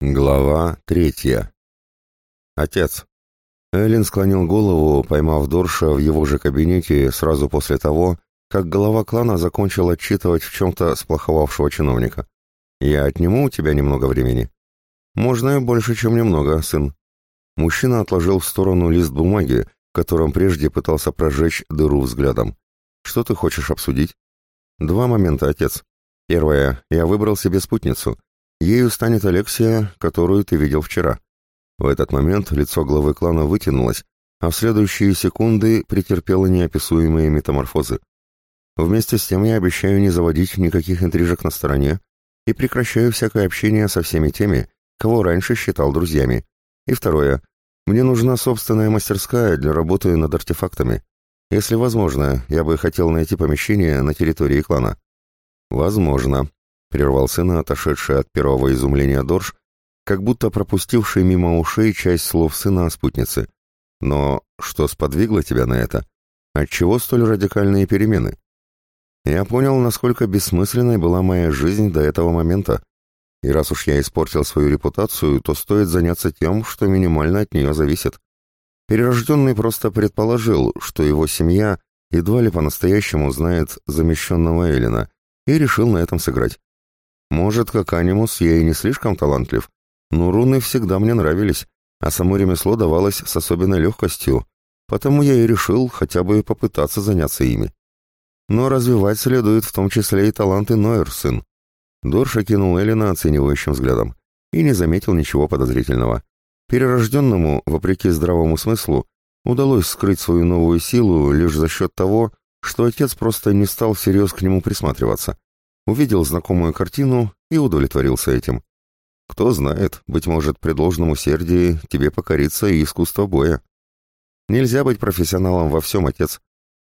Глава третья. Отец. Эллен склонил голову, поймав Дорша в его же кабинете сразу после того, как глава клана закончил отчитывать в чем-то сплоховавшего чиновника. «Я отниму у тебя немного времени?» «Можно и больше, чем немного, сын». Мужчина отложил в сторону лист бумаги, которым прежде пытался прожечь дыру взглядом. «Что ты хочешь обсудить?» «Два момента, отец. Первое. Я выбрал себе спутницу. Ею станет Алексия, которую ты видел вчера. В этот момент лицо главы клана вытянулось, а в следующие секунды претерпело неописуемые метаморфозы. Вместе с тем я обещаю не заводить никаких интрижек на стороне и прекращаю всякое общение со всеми теми, кого раньше считал друзьями. И второе. Мне нужна собственная мастерская для работы над артефактами. Если возможно, я бы хотел найти помещение на территории клана. Возможно, — прервал сына, отошедший от первого изумления Дорж, как будто пропустивший мимо ушей часть слов сына о спутнице. «Но что сподвигло тебя на это? Отчего столь радикальные перемены?» Я понял, насколько бессмысленной была моя жизнь до этого момента. И раз уж я испортил свою репутацию, то стоит заняться тем, что минимально от нее зависит. Перерожденный просто предположил, что его семья едва ли по-настоящему знает замещенного Эллина, и решил на этом сыграть. Может, как анимус я и не слишком талантлив, но руны всегда мне нравились, а само ремесло давалось с особенной легкостью, потому я и решил хотя бы попытаться заняться ими. Но развивать следует в том числе и таланты Нойер, сын. Дорш окинул Эллина оценивающим взглядом и не заметил ничего подозрительного. Перерожденному, вопреки здравому смыслу, удалось скрыть свою новую силу лишь за счет того, что отец просто не стал всерьез к нему присматриваться увидел знакомую картину и удовлетворился этим. Кто знает, быть может, при должном усердии тебе покорится и искусство боя. Нельзя быть профессионалом во всем, отец,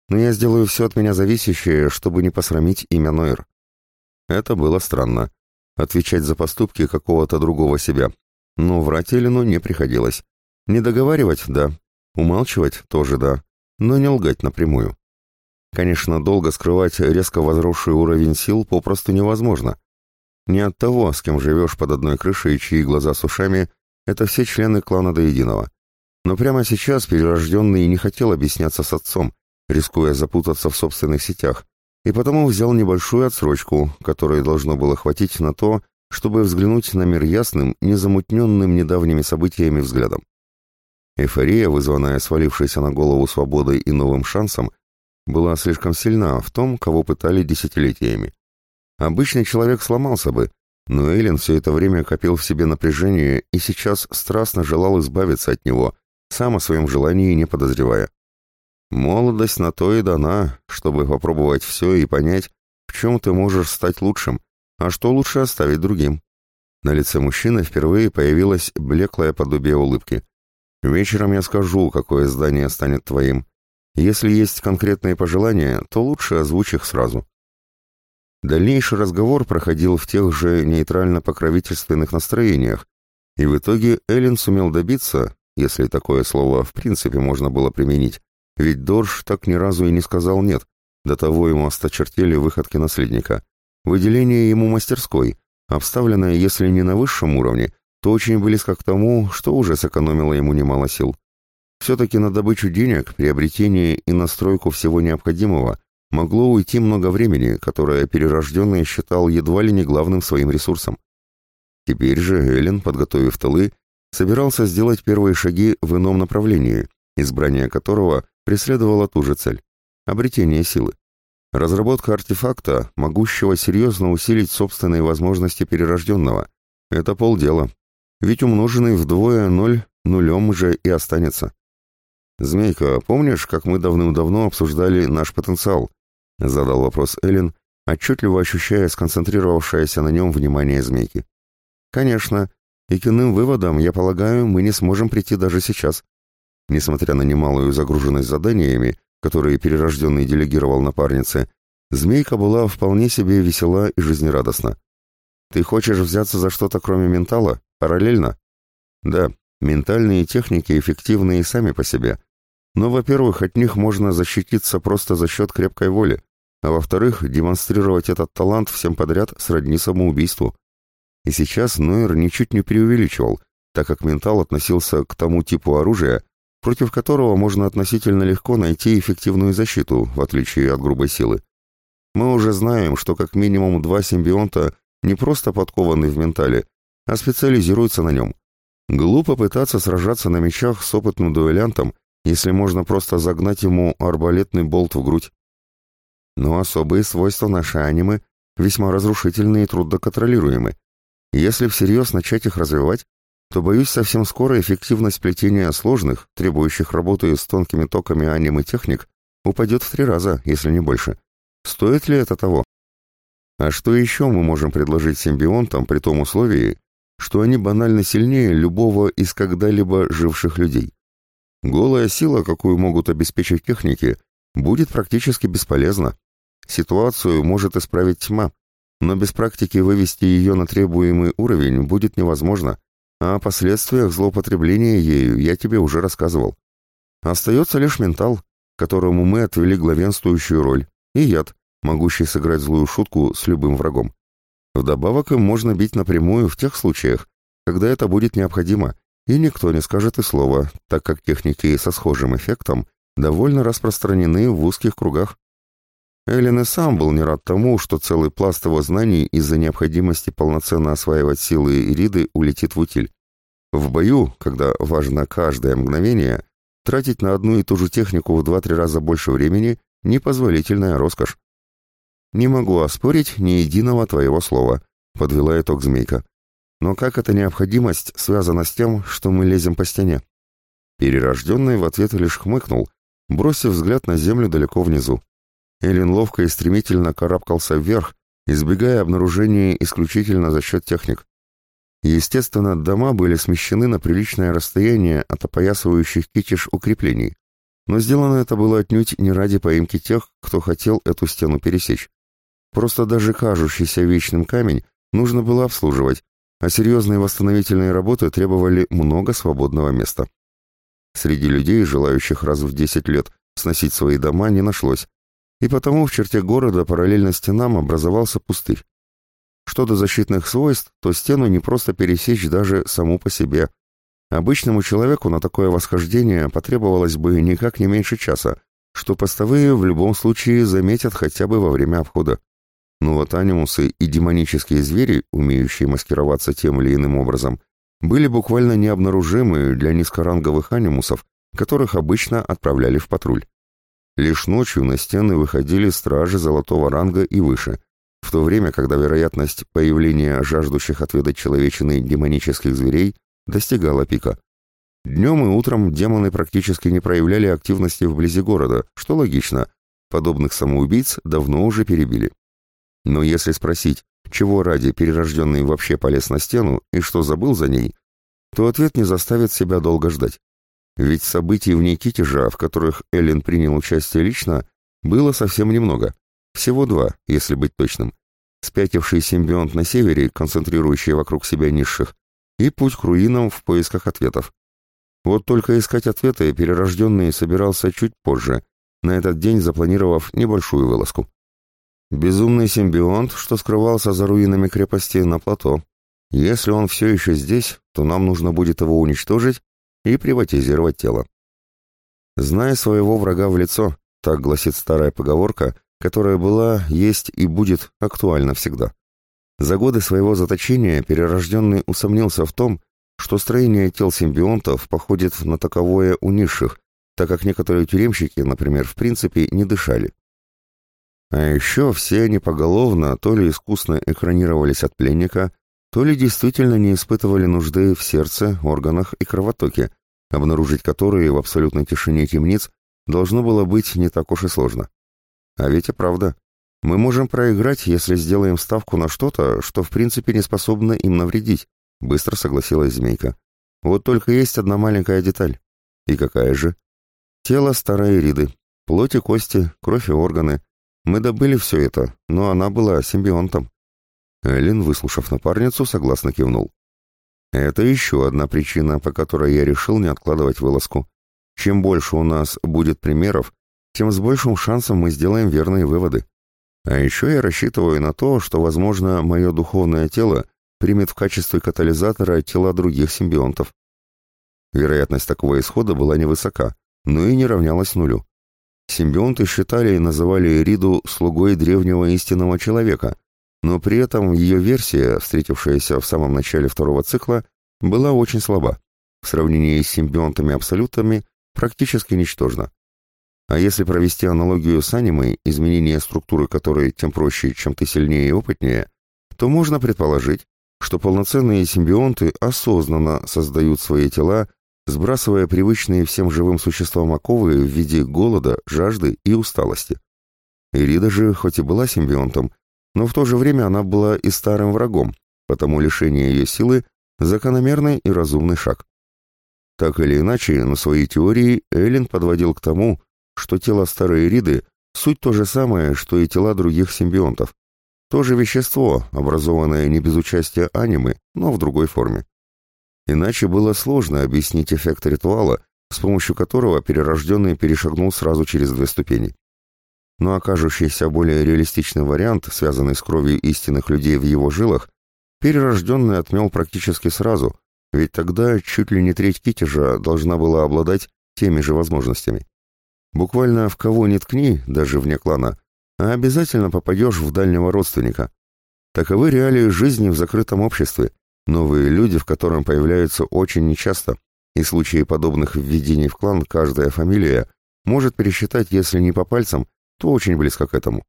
но я сделаю все от меня зависящее, чтобы не посрамить имя Нойер. Это было странно. Отвечать за поступки какого-то другого себя. Но врать Эллину не приходилось. Не договаривать — да. Умалчивать — тоже да. Но не лгать напрямую. Конечно, долго скрывать резко возросший уровень сил попросту невозможно. Не от того, с кем живешь под одной крышей, чьи глаза с ушами, это все члены клана до единого. Но прямо сейчас перерожденный не хотел объясняться с отцом, рискуя запутаться в собственных сетях, и потому взял небольшую отсрочку, которой должно было хватить на то, чтобы взглянуть на мир ясным, незамутненным недавними событиями взглядом. Эйфория, вызванная свалившейся на голову свободой и новым шансом, была слишком сильна в том, кого пытали десятилетиями. Обычный человек сломался бы, но Эйлин все это время копил в себе напряжение и сейчас страстно желал избавиться от него, сам о своем желании не подозревая. Молодость на то и дана, чтобы попробовать все и понять, в чем ты можешь стать лучшим, а что лучше оставить другим. На лице мужчины впервые появилось блеклое подобие улыбки. «Вечером я скажу, какое здание станет твоим. Если есть конкретные пожелания, то лучше озвучь их сразу. Дальнейший разговор проходил в тех же нейтрально-покровительственных настроениях, и в итоге Эллен сумел добиться, если такое слово в принципе можно было применить, ведь Дорж так ни разу и не сказал «нет», до того ему осточертели выходки наследника, выделение ему мастерской, обставленное, если не на высшем уровне, то очень близко к тому, что уже сэкономило ему немало сил. Все-таки на добычу денег, приобретение и настройку всего необходимого могло уйти много времени, которое перерожденный считал едва ли не главным своим ресурсом. Теперь же Эллен, подготовив тылы, собирался сделать первые шаги в ином направлении, избрание которого преследовало ту же цель — обретение силы. Разработка артефакта, могущего серьезно усилить собственные возможности перерожденного. Это полдела. Ведь умноженный вдвое ноль нулем же и останется. «Змейка, помнишь, как мы давным-давно обсуждали наш потенциал?» — задал вопрос Эллен, отчетливо ощущая сконцентрировавшееся на нем внимание змейки. «Конечно. И к иным выводам, я полагаю, мы не сможем прийти даже сейчас. Несмотря на немалую загруженность заданиями, которые перерожденный делегировал напарнице, змейка была вполне себе весела и жизнерадостна. Ты хочешь взяться за что-то кроме ментала? Параллельно? Да, ментальные техники эффективны и сами по себе, но, во-первых, от них можно защититься просто за счет крепкой воли, а во-вторых, демонстрировать этот талант всем подряд сродни самоубийству. И сейчас Нойер ничуть не преувеличивал, так как ментал относился к тому типу оружия, против которого можно относительно легко найти эффективную защиту, в отличие от грубой силы. Мы уже знаем, что как минимум два симбионта не просто подкованы в ментале, а специализируются на нем. Глупо пытаться сражаться на мечах с опытным дуэлянтом, если можно просто загнать ему арбалетный болт в грудь. Но особые свойства нашей анимы весьма разрушительны и трудноконтролируемы. Если всерьез начать их развивать, то, боюсь, совсем скоро эффективность плетения сложных, требующих работы с тонкими токами анимы техник, упадет в три раза, если не больше. Стоит ли это того? А что еще мы можем предложить симбионтам при том условии, что они банально сильнее любого из когда-либо живших людей? Голая сила, какую могут обеспечить техники, будет практически бесполезна. Ситуацию может исправить тьма, но без практики вывести ее на требуемый уровень будет невозможно, а о последствиях злоупотребления ею я тебе уже рассказывал. Остается лишь ментал, которому мы отвели главенствующую роль, и яд, могущий сыграть злую шутку с любым врагом. Вдобавок им можно бить напрямую в тех случаях, когда это будет необходимо, и никто не скажет и слова, так как техники со схожим эффектом довольно распространены в узких кругах. Эллен и сам был не рад тому, что целый пласт его знаний из-за необходимости полноценно осваивать силы Ириды улетит в утиль. В бою, когда важно каждое мгновение, тратить на одну и ту же технику в два-три раза больше времени – непозволительная роскошь. «Не могу оспорить ни единого твоего слова», — подвела итог змейка. «Но как эта необходимость связана с тем, что мы лезем по стене?» Перерожденный в ответ лишь хмыкнул, бросив взгляд на землю далеко внизу. Эллен ловко и стремительно карабкался вверх, избегая обнаружения исключительно за счет техник. Естественно, дома были смещены на приличное расстояние от опоясывающих китиш укреплений, но сделано это было отнюдь не ради поимки тех, кто хотел эту стену пересечь. Просто даже кажущийся вечным камень нужно было обслуживать, а серьезные восстановительные работы требовали много свободного места. Среди людей, желающих раз в 10 лет сносить свои дома, не нашлось, и потому в черте города параллельно стенам образовался пустырь. Что до защитных свойств, то стену не просто пересечь даже саму по себе. Обычному человеку на такое восхождение потребовалось бы никак не меньше часа, что постовые в любом случае заметят хотя бы во время обхода. Но вот анимусы и демонические звери, умеющие маскироваться тем или иным образом, были буквально необнаружимы для низкоранговых анимусов, которых обычно отправляли в патруль. Лишь ночью на стены выходили стражи золотого ранга и выше, в то время, когда вероятность появления жаждущих отведать человечины демонических зверей достигала пика. Днем и утром демоны практически не проявляли активности вблизи города, что логично, подобных самоубийц давно уже перебили. Но если спросить, чего ради перерожденный вообще полез на стену и что забыл за ней, то ответ не заставит себя долго ждать. Ведь событий в Никитежа, в которых Эллен принял участие лично, было совсем немного. Всего два, если быть точным. Спятивший симбионт на севере, концентрирующий вокруг себя низших, и путь к руинам в поисках ответов. Вот только искать ответы перерожденный собирался чуть позже, на этот день запланировав небольшую вылазку. Безумный симбионт, что скрывался за руинами крепости на плато. Если он все еще здесь, то нам нужно будет его уничтожить и приватизировать тело. Зная своего врага в лицо, так гласит старая поговорка, которая была, есть и будет актуальна всегда. За годы своего заточения перерожденный усомнился в том, что строение тел симбионтов походит на таковое у низших, так как некоторые тюремщики, например, в принципе не дышали. А еще все они поголовно то ли искусно экранировались от пленника, то ли действительно не испытывали нужды в сердце, органах и кровотоке, обнаружить которые в абсолютной тишине темниц должно было быть не так уж и сложно. А ведь и правда. Мы можем проиграть, если сделаем ставку на что-то, что в принципе не способно им навредить, быстро согласилась Змейка. Вот только есть одна маленькая деталь. И какая же? Тело старой Ириды. Плоть и кости, кровь и органы. Мы добыли все это, но она была симбионтом. Эллен, выслушав напарницу, согласно кивнул. Это еще одна причина, по которой я решил не откладывать вылазку. Чем больше у нас будет примеров, тем с большим шансом мы сделаем верные выводы. А еще я рассчитываю на то, что, возможно, мое духовное тело примет в качестве катализатора тела других симбионтов. Вероятность такого исхода была невысока, но и не равнялась нулю. Симбионты считали и называли Риду слугой древнего истинного человека, но при этом ее версия, встретившаяся в самом начале второго цикла, была очень слаба. В сравнении с симбионтами-абсолютами практически ничтожна. А если провести аналогию с анимой, изменение структуры которой тем проще, чем ты сильнее и опытнее, то можно предположить, что полноценные симбионты осознанно создают свои тела, сбрасывая привычные всем живым существам оковы в виде голода, жажды и усталости. Ирида же, хоть и была симбионтом, но в то же время она была и старым врагом, потому лишение ее силы – закономерный и разумный шаг. Так или иначе, на своей теории Эллен подводил к тому, что тело старой Ириды – суть то же самое, что и тела других симбионтов. То же вещество, образованное не без участия анимы, но в другой форме. Иначе было сложно объяснить эффект ритуала, с помощью которого перерожденный перешагнул сразу через две ступени но окажущийся более реалистичный вариант, связанный с кровью истинных людей в его жилах, перерожденный отмел практически сразу, ведь тогда чуть ли не треть китежа должна была обладать теми же возможностями. Буквально в кого ни ткни, даже вне клана, а обязательно попадешь в дальнего родственника. Таковы реалии жизни в закрытом обществе, новые люди, в котором появляются очень нечасто, и случаи подобных введений в клан каждая фамилия может пересчитать, если не по пальцам, то очень близко к этому.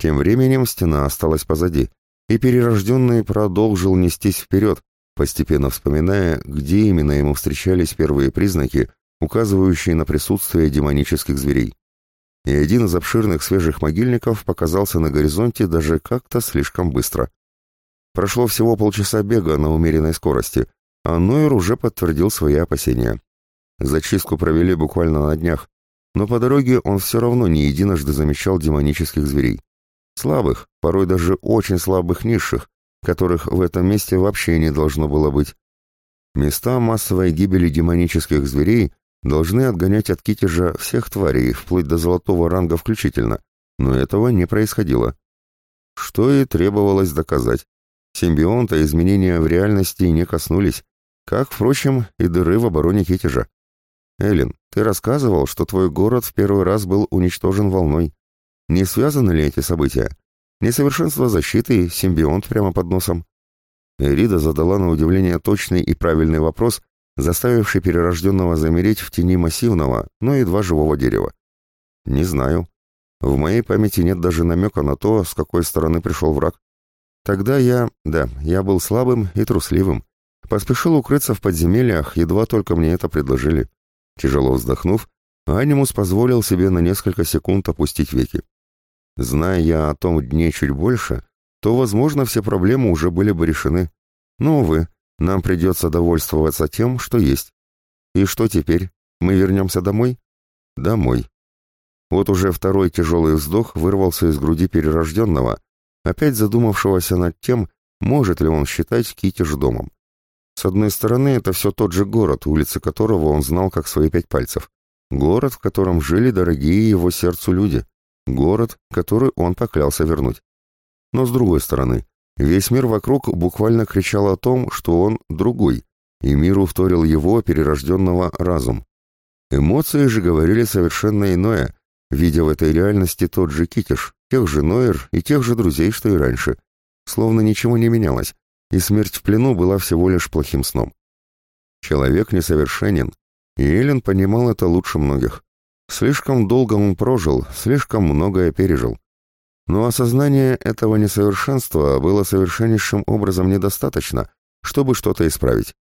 Тем временем стена осталась позади, и перерожденный продолжил нестись вперед, постепенно вспоминая, где именно ему встречались первые признаки, указывающие на присутствие демонических зверей. И один из обширных свежих могильников показался на горизонте даже как-то слишком быстро. Прошло всего полчаса бега на умеренной скорости, а Нойер уже подтвердил свои опасения. Зачистку провели буквально на днях, но по дороге он все равно не единожды замечал демонических зверей. Слабых, порой даже очень слабых низших, которых в этом месте вообще не должно было быть. Места массовой гибели демонических зверей должны отгонять от китежа всех тварей, вплоть до золотого ранга включительно, но этого не происходило. Что и требовалось доказать. Симбионта изменения в реальности не коснулись, как, впрочем, и дыры в обороне китежа. Эллен, ты рассказывал, что твой город в первый раз был уничтожен волной. Не связаны ли эти события? Несовершенство защиты, симбионт прямо под носом. Эрида задала на удивление точный и правильный вопрос, заставивший перерожденного замереть в тени массивного, но едва живого дерева. Не знаю. В моей памяти нет даже намека на то, с какой стороны пришел враг. Тогда я, да, я был слабым и трусливым. Поспешил укрыться в подземельях, едва только мне это предложили. Тяжело вздохнув, Анимус позволил себе на несколько секунд опустить веки. Зная я о том дне чуть больше, то, возможно, все проблемы уже были бы решены. Но, увы, нам придется довольствоваться тем, что есть. И что теперь? Мы вернемся домой? Домой. Вот уже второй тяжелый вздох вырвался из груди перерожденного, опять задумавшегося над тем, может ли он считать Китиш домом. С одной стороны, это все тот же город, улицы которого он знал как свои пять пальцев. Город, в котором жили дорогие его сердцу люди. Город, который он поклялся вернуть. Но с другой стороны, весь мир вокруг буквально кричал о том, что он другой, и миру вторил его перерожденного разум. Эмоции же говорили совершенно иное, видя в этой реальности тот же Китиш, тех же Нойер и тех же друзей, что и раньше. Словно ничего не менялось, и смерть в плену была всего лишь плохим сном. Человек несовершенен, и Эллен понимал это лучше многих. Слишком долго он прожил, слишком многое пережил. Но осознание этого несовершенства было совершеннейшим образом недостаточно, чтобы что-то исправить.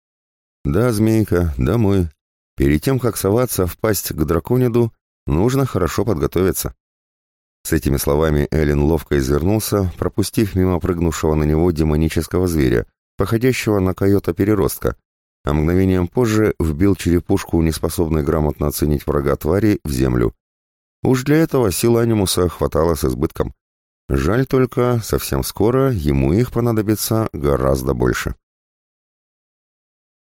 Да, змейка, домой. Перед тем, как соваться в пасть к дракониду, нужно хорошо подготовиться. С этими словами Эллен ловко извернулся, пропустив мимо прыгнувшего на него демонического зверя, походящего на койота-переростка, а мгновением позже вбил черепушку, неспособной грамотно оценить врага твари, в землю. Уж для этого сил анимуса хватало с избытком. Жаль только, совсем скоро ему их понадобится гораздо больше.